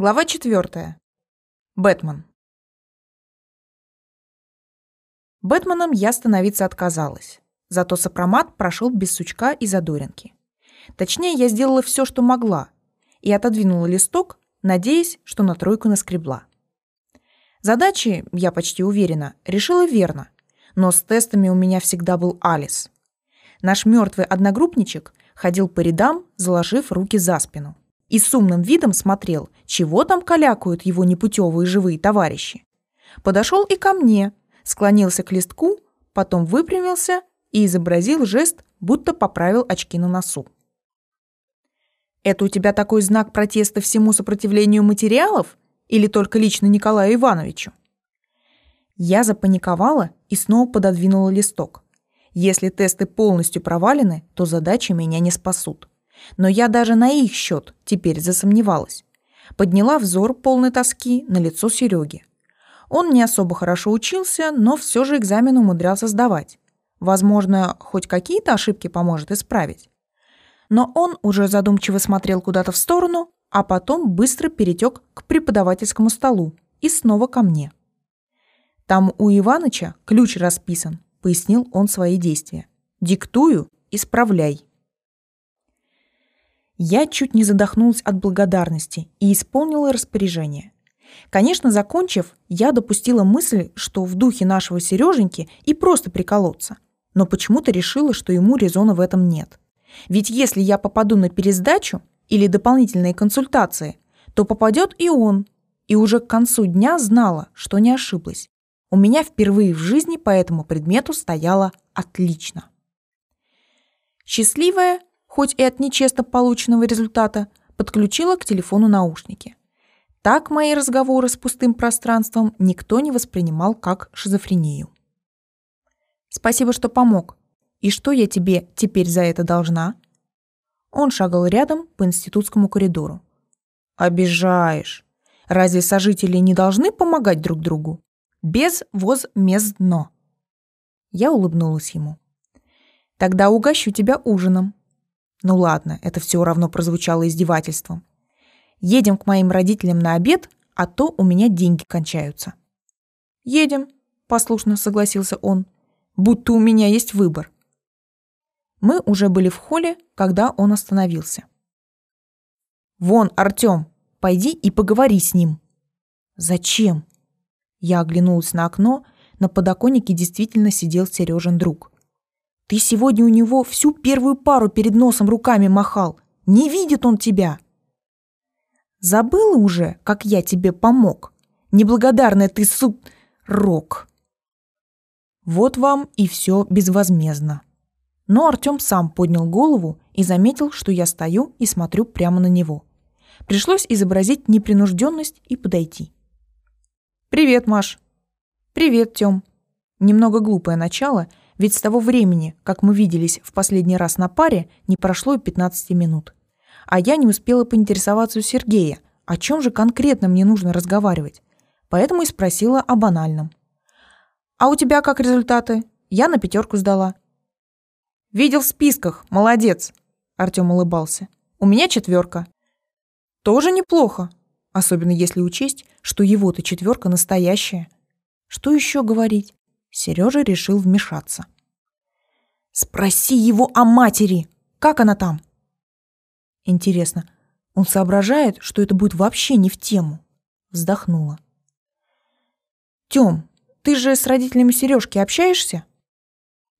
Глава 4. Бэтмен. Бэтменом я становиться отказалась. Зато сопромат прошел без сучка и задоринки. Точнее, я сделала все, что могла, и отодвинула листок, надеясь, что на тройку наскребла. Задачи, я почти уверена, решила верно, но с тестами у меня всегда был Алис. Наш мертвый одногруппничек ходил по рядам, заложив руки за спину и с умным видом смотрел, чего там калякают его непутевые живые товарищи. Подошел и ко мне, склонился к листку, потом выпрямился и изобразил жест, будто поправил очки на носу. «Это у тебя такой знак протеста всему сопротивлению материалов или только лично Николаю Ивановичу?» Я запаниковала и снова пододвинула листок. Если тесты полностью провалены, то задачи меня не спасут. Но я даже на их счет теперь засомневалась. Подняла взор полной тоски на лицо Сереги. Он не особо хорошо учился, но все же экзамен умудрялся сдавать. Возможно, хоть какие-то ошибки поможет исправить. Но он уже задумчиво смотрел куда-то в сторону, а потом быстро перетек к преподавательскому столу и снова ко мне. «Там у Иваныча ключ расписан», — пояснил он свои действия. «Диктую, исправляй». Я чуть не задохнулась от благодарности и исполнила распоряжение. Конечно, закончив, я допустила мысль, что в духе нашего Сереженьки и просто приколоться. Но почему-то решила, что ему резона в этом нет. Ведь если я попаду на пересдачу или дополнительные консультации, то попадет и он. И уже к концу дня знала, что не ошиблась. У меня впервые в жизни по этому предмету стояло отлично. Счастливая, хоть и от нечестно полученного результата, подключила к телефону наушники. Так мои разговоры с пустым пространством никто не воспринимал как шизофрению. «Спасибо, что помог. И что я тебе теперь за это должна?» Он шагал рядом по институтскому коридору. «Обижаешь. Разве сожители не должны помогать друг другу? Без возмездно». Я улыбнулась ему. «Тогда угощу тебя ужином. Ну ладно, это все равно прозвучало издевательством. Едем к моим родителям на обед, а то у меня деньги кончаются. Едем, послушно согласился он, будто у меня есть выбор. Мы уже были в холле, когда он остановился. Вон, Артём, пойди и поговори с ним. Зачем? Я оглянулась на окно, на подоконнике действительно сидел Сережин друг. Ты сегодня у него всю первую пару перед носом руками махал. Не видит он тебя. Забыла уже, как я тебе помог? Неблагодарная ты су... Рок. Вот вам и все безвозмездно. Но Артем сам поднял голову и заметил, что я стою и смотрю прямо на него. Пришлось изобразить непринужденность и подойти. «Привет, Маш». «Привет, Тём». Немного глупое начало — ведь с того времени, как мы виделись в последний раз на паре, не прошло и 15 минут. А я не успела поинтересоваться у Сергея, о чем же конкретно мне нужно разговаривать. Поэтому и спросила о банальном. «А у тебя как результаты?» Я на пятерку сдала. «Видел в списках, молодец!» Артем улыбался. «У меня четверка». «Тоже неплохо, особенно если учесть, что его-то четверка настоящая. Что еще говорить? Сережа решил вмешаться. «Спроси его о матери! Как она там?» «Интересно, он соображает, что это будет вообще не в тему?» Вздохнула. «Тём, ты же с родителями Сережки общаешься?»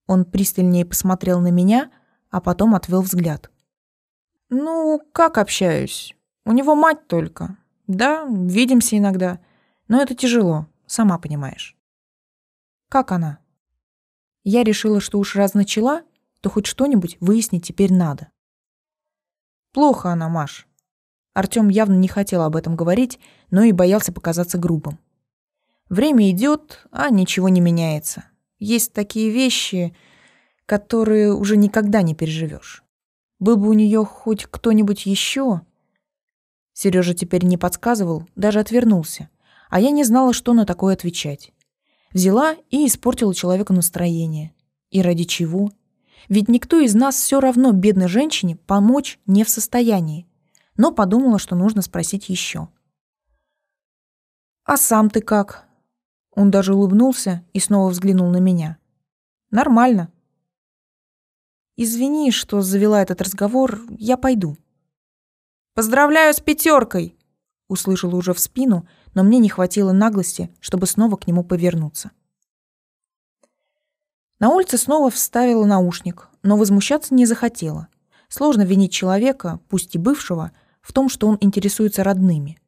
Он пристальнее посмотрел на меня, а потом отвел взгляд. «Ну, как общаюсь? У него мать только. Да, видимся иногда, но это тяжело, сама понимаешь». Как она? Я решила, что уж раз начала, то хоть что-нибудь выяснить теперь надо. Плохо она, Маш. Артём явно не хотел об этом говорить, но и боялся показаться грубым. Время идет, а ничего не меняется. Есть такие вещи, которые уже никогда не переживешь. Был бы у нее хоть кто-нибудь еще. Сережа теперь не подсказывал, даже отвернулся, а я не знала, что на такое отвечать. Взяла и испортила человеку настроение. И ради чего? Ведь никто из нас все равно бедной женщине помочь не в состоянии. Но подумала, что нужно спросить еще. «А сам ты как?» Он даже улыбнулся и снова взглянул на меня. «Нормально». «Извини, что завела этот разговор, я пойду». «Поздравляю с пятеркой!» Услышала уже в спину, но мне не хватило наглости, чтобы снова к нему повернуться. На улице снова вставила наушник, но возмущаться не захотела. Сложно винить человека, пусть и бывшего, в том, что он интересуется родными.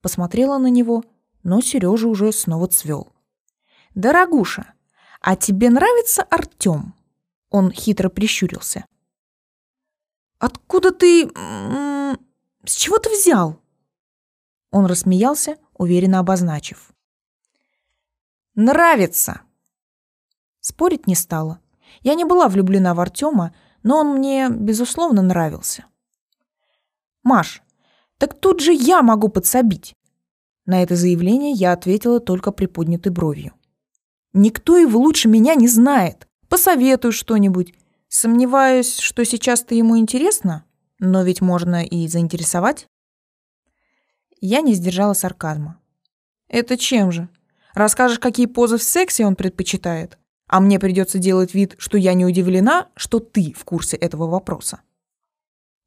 Посмотрела на него но Сережа уже снова цвел. «Дорогуша, а тебе нравится Артём?» Он хитро прищурился. «Откуда ты... С чего ты взял?» Он рассмеялся, уверенно обозначив. «Нравится!» Спорить не стала. Я не была влюблена в Артема, но он мне, безусловно, нравился. «Маш, так тут же я могу подсобить. На это заявление я ответила только приподнятой бровью. «Никто его лучше меня не знает. Посоветуй что-нибудь. Сомневаюсь, что сейчас ты ему интересно, но ведь можно и заинтересовать». Я не сдержала сарказма. «Это чем же? Расскажешь, какие позы в сексе он предпочитает, а мне придется делать вид, что я не удивлена, что ты в курсе этого вопроса».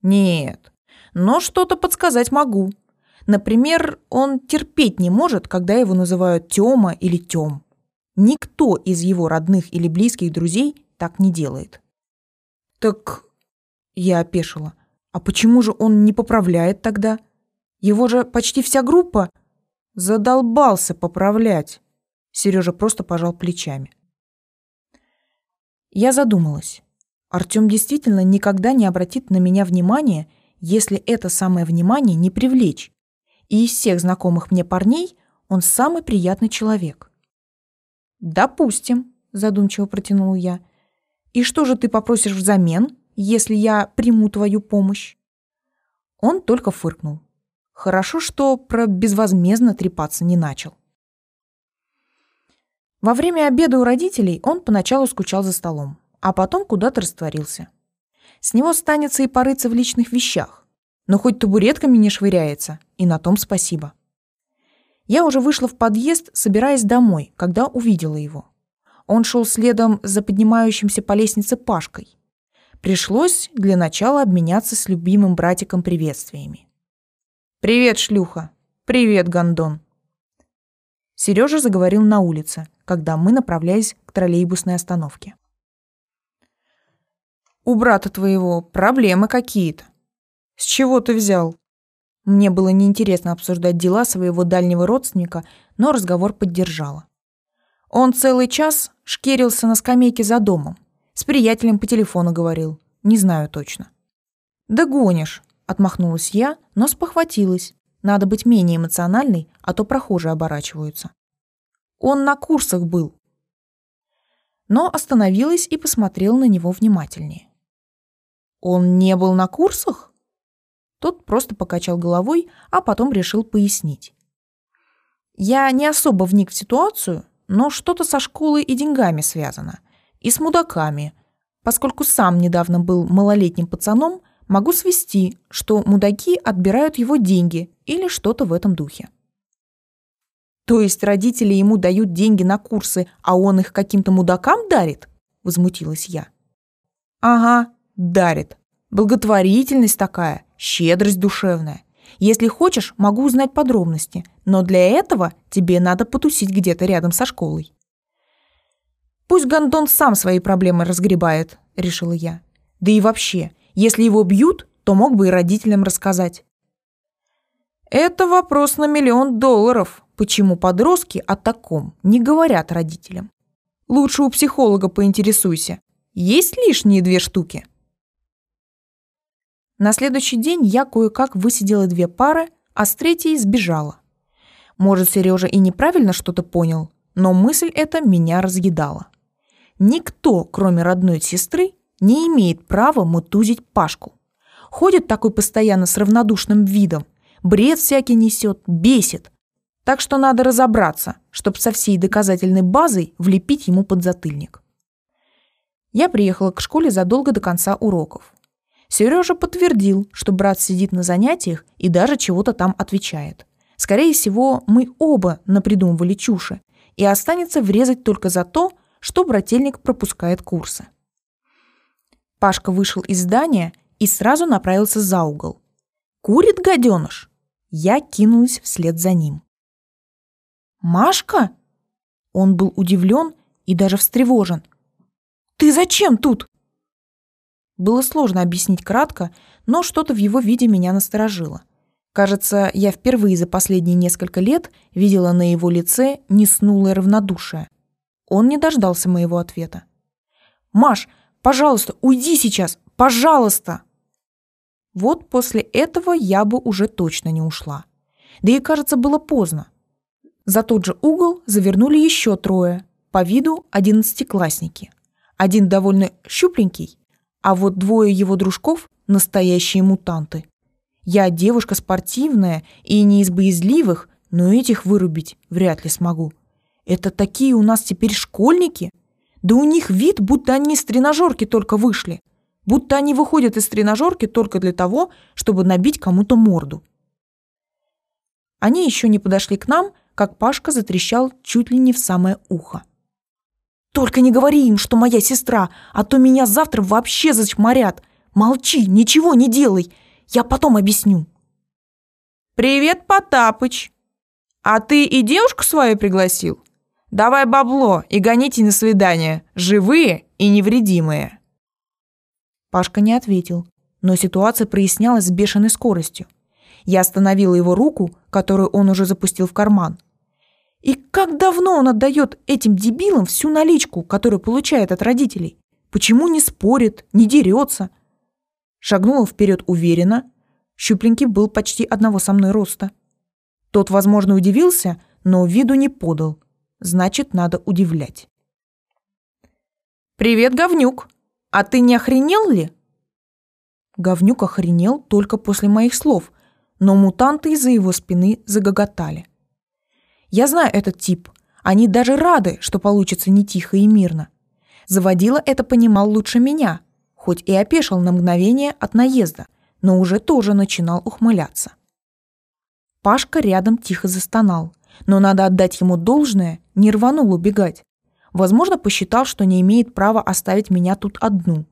«Нет, но что-то подсказать могу», Например, он терпеть не может, когда его называют Тёма или Тём. Никто из его родных или близких друзей так не делает. Так я опешила. А почему же он не поправляет тогда? Его же почти вся группа задолбался поправлять. Сережа просто пожал плечами. Я задумалась. Артём действительно никогда не обратит на меня внимания, если это самое внимание не привлечь и из всех знакомых мне парней он самый приятный человек. «Допустим», — задумчиво протянул я. «И что же ты попросишь взамен, если я приму твою помощь?» Он только фыркнул. Хорошо, что про безвозмездно трепаться не начал. Во время обеда у родителей он поначалу скучал за столом, а потом куда-то растворился. С него станется и порыться в личных вещах. Но хоть табуретками не швыряется, и на том спасибо. Я уже вышла в подъезд, собираясь домой, когда увидела его. Он шел следом за поднимающимся по лестнице Пашкой. Пришлось для начала обменяться с любимым братиком приветствиями. «Привет, шлюха! Привет, гондон!» Сережа заговорил на улице, когда мы направлялись к троллейбусной остановке. «У брата твоего проблемы какие-то. С чего ты взял? Мне было неинтересно обсуждать дела своего дальнего родственника, но разговор поддержала. Он целый час шкерился на скамейке за домом. С приятелем по телефону говорил. Не знаю точно. «Да гонишь», — отмахнулась я, но спохватилась. Надо быть менее эмоциональной, а то прохожие оборачиваются. Он на курсах был. Но остановилась и посмотрела на него внимательнее. «Он не был на курсах?» Тот просто покачал головой, а потом решил пояснить. Я не особо вник в ситуацию, но что-то со школой и деньгами связано. И с мудаками. Поскольку сам недавно был малолетним пацаном, могу свести, что мудаки отбирают его деньги или что-то в этом духе. То есть родители ему дают деньги на курсы, а он их каким-то мудакам дарит? Возмутилась я. Ага, дарит. Благотворительность такая щедрость душевная. Если хочешь, могу узнать подробности, но для этого тебе надо потусить где-то рядом со школой. Пусть Гондон сам свои проблемы разгребает, решила я. Да и вообще, если его бьют, то мог бы и родителям рассказать. Это вопрос на миллион долларов. Почему подростки о таком не говорят родителям? Лучше у психолога поинтересуйся. Есть лишние две штуки? На следующий день я кое-как высидела две пары, а с третьей сбежала. Может, Сережа и неправильно что-то понял, но мысль эта меня разъедала. Никто, кроме родной сестры, не имеет права мутузить Пашку. Ходит такой постоянно с равнодушным видом, бред всякий несет, бесит. Так что надо разобраться, чтобы со всей доказательной базой влепить ему под затыльник. Я приехала к школе задолго до конца уроков. Сережа подтвердил, что брат сидит на занятиях и даже чего-то там отвечает. Скорее всего, мы оба напридумывали чуши, и останется врезать только за то, что брательник пропускает курсы. Пашка вышел из здания и сразу направился за угол. «Курит гаденыш!» Я кинулась вслед за ним. «Машка?» Он был удивлен и даже встревожен. «Ты зачем тут?» Было сложно объяснить кратко, но что-то в его виде меня насторожило. Кажется, я впервые за последние несколько лет видела на его лице неснулое равнодушие. Он не дождался моего ответа. «Маш, пожалуйста, уйди сейчас! Пожалуйста!» Вот после этого я бы уже точно не ушла. Да и, кажется, было поздно. За тот же угол завернули еще трое, по виду одиннадцатиклассники. Один довольно щупленький, а вот двое его дружков – настоящие мутанты. Я девушка спортивная и не из боязливых, но этих вырубить вряд ли смогу. Это такие у нас теперь школьники? Да у них вид, будто они с тренажерки только вышли. Будто они выходят из тренажерки только для того, чтобы набить кому-то морду. Они еще не подошли к нам, как Пашка затрещал чуть ли не в самое ухо. «Только не говори им, что моя сестра, а то меня завтра вообще зачморят. Молчи, ничего не делай, я потом объясню». «Привет, Потапыч. А ты и девушку свою пригласил? Давай бабло и гоните на свидание, живые и невредимые». Пашка не ответил, но ситуация прояснялась с бешеной скоростью. Я остановила его руку, которую он уже запустил в карман. И как давно он отдает этим дебилам всю наличку, которую получает от родителей? Почему не спорит, не дерется? Шагнула вперед уверенно. Щупленький был почти одного со мной роста. Тот, возможно, удивился, но виду не подал. Значит, надо удивлять. «Привет, говнюк! А ты не охренел ли?» Говнюк охренел только после моих слов, но мутанты из-за его спины загоготали. Я знаю этот тип. Они даже рады, что получится не тихо и мирно. Заводила это понимал лучше меня, хоть и опешил на мгновение от наезда, но уже тоже начинал ухмыляться. Пашка рядом тихо застонал, но надо отдать ему должное, не рванул убегать. Возможно, посчитал, что не имеет права оставить меня тут одну.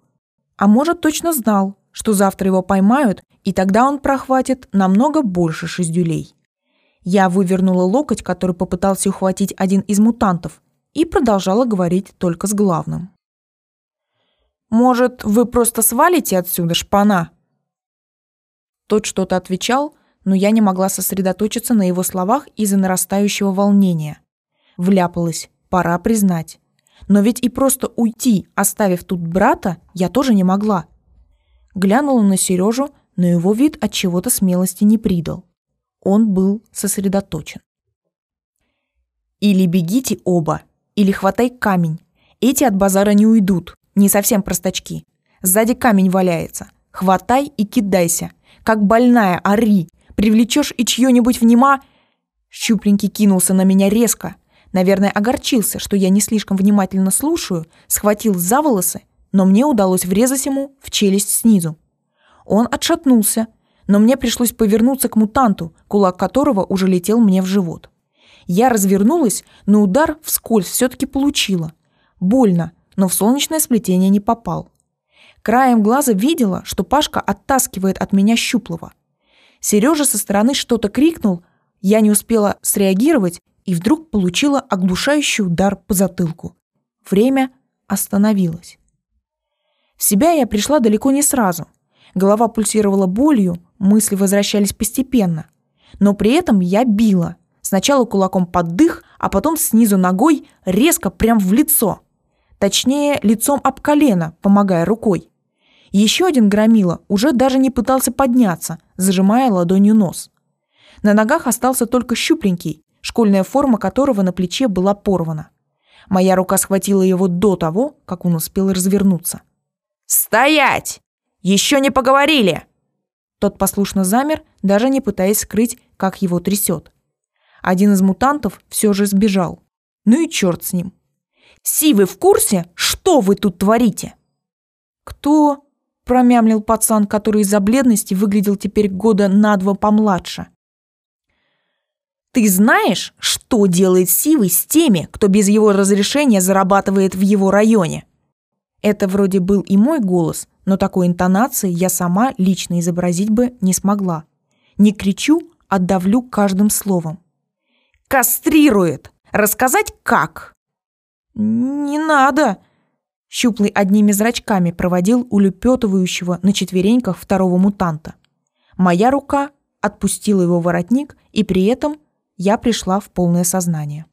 А может, точно знал, что завтра его поймают, и тогда он прохватит намного больше шездюлей. Я вывернула локоть, который попытался ухватить один из мутантов, и продолжала говорить только с главным. «Может, вы просто свалите отсюда, шпана?» Тот что-то отвечал, но я не могла сосредоточиться на его словах из-за нарастающего волнения. Вляпалась, пора признать. Но ведь и просто уйти, оставив тут брата, я тоже не могла. Глянула на Сережу, но его вид от чего-то смелости не придал. Он был сосредоточен. Или бегите оба, или хватай камень. Эти от базара не уйдут, не совсем простачки. Сзади камень валяется. Хватай и кидайся. Как больная, ори. Привлечешь и чье-нибудь внима... Щупленький кинулся на меня резко. Наверное, огорчился, что я не слишком внимательно слушаю, схватил за волосы, но мне удалось врезать ему в челюсть снизу. Он отшатнулся, но мне пришлось повернуться к мутанту, кулак которого уже летел мне в живот. Я развернулась, но удар вскользь все-таки получила. Больно, но в солнечное сплетение не попал. Краем глаза видела, что Пашка оттаскивает от меня щуплого. Сережа со стороны что-то крикнул, я не успела среагировать и вдруг получила оглушающий удар по затылку. Время остановилось. В себя я пришла далеко не сразу. Голова пульсировала болью, мысли возвращались постепенно. Но при этом я била. Сначала кулаком под дых, а потом снизу ногой резко прям в лицо. Точнее, лицом об колено, помогая рукой. Еще один громила уже даже не пытался подняться, зажимая ладонью нос. На ногах остался только щупленький, школьная форма которого на плече была порвана. Моя рука схватила его до того, как он успел развернуться. «Стоять! Еще не поговорили!» Тот послушно замер, даже не пытаясь скрыть, как его трясет. Один из мутантов все же сбежал. Ну и черт с ним. «Си, вы в курсе, что вы тут творите?» «Кто?» – промямлил пацан, который из-за бледности выглядел теперь года на два помладше. Ты знаешь, что делает Сивый с теми, кто без его разрешения зарабатывает в его районе? Это вроде был и мой голос, но такой интонации я сама лично изобразить бы не смогла. Не кричу, а давлю каждым словом. «Кастрирует! Рассказать как?» «Не надо!» Щуплый одними зрачками проводил улепетывающего на четвереньках второго мутанта. Моя рука отпустила его воротник, и при этом я пришла в полное сознание.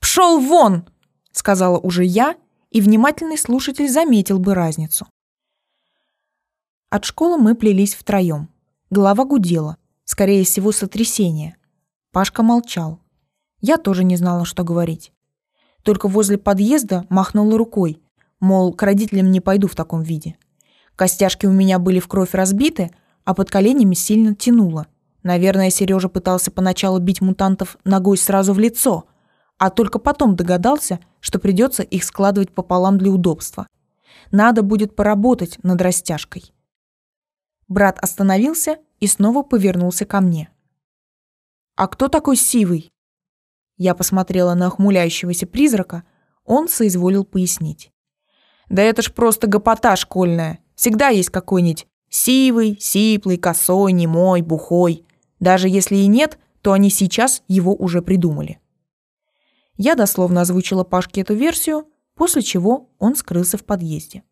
«Пшел вон!» — сказала уже я, и внимательный слушатель заметил бы разницу. От школы мы плелись втроем. Голова гудела, скорее всего, сотрясение. Пашка молчал. Я тоже не знала, что говорить. Только возле подъезда махнула рукой, мол, к родителям не пойду в таком виде. Костяшки у меня были в кровь разбиты, а под коленями сильно тянуло. Наверное, Сережа пытался поначалу бить мутантов ногой сразу в лицо, а только потом догадался, что придется их складывать пополам для удобства. Надо будет поработать над растяжкой. Брат остановился и снова повернулся ко мне. «А кто такой Сивый?» Я посмотрела на охмуляющегося призрака, он соизволил пояснить. «Да это ж просто гопота школьная. Всегда есть какой-нибудь сивый, сиплый, косой, немой, бухой. Даже если и нет, то они сейчас его уже придумали». Я дословно озвучила Пашке эту версию, после чего он скрылся в подъезде.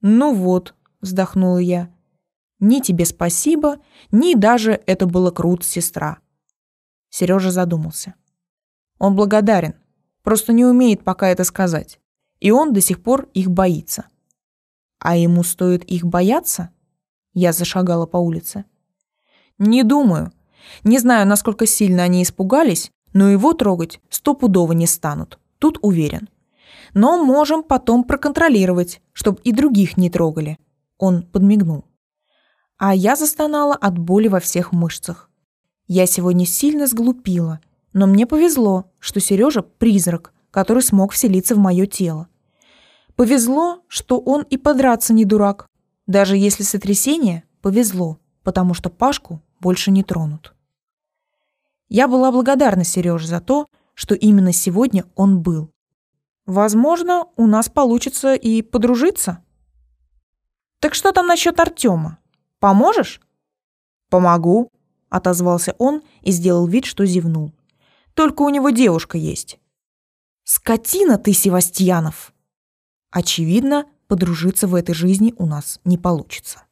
«Ну вот», — вздохнула я, — «ни тебе спасибо, ни даже это было круто, сестра». Сережа задумался. Он благодарен, просто не умеет пока это сказать. И он до сих пор их боится. А ему стоит их бояться? Я зашагала по улице. Не думаю. Не знаю, насколько сильно они испугались, но его трогать стопудово не станут. Тут уверен. Но можем потом проконтролировать, чтобы и других не трогали. Он подмигнул. А я застонала от боли во всех мышцах. Я сегодня сильно сглупила, но мне повезло, что Сережа призрак, который смог вселиться в мое тело. Повезло, что он и подраться не дурак. Даже если сотрясение, повезло, потому что Пашку больше не тронут. Я была благодарна Сереже за то, что именно сегодня он был. Возможно, у нас получится и подружиться. Так что там насчет Артема? Поможешь? Помогу, отозвался он и сделал вид, что зевнул. Только у него девушка есть. Скотина ты, Севастьянов. Очевидно, подружиться в этой жизни у нас не получится.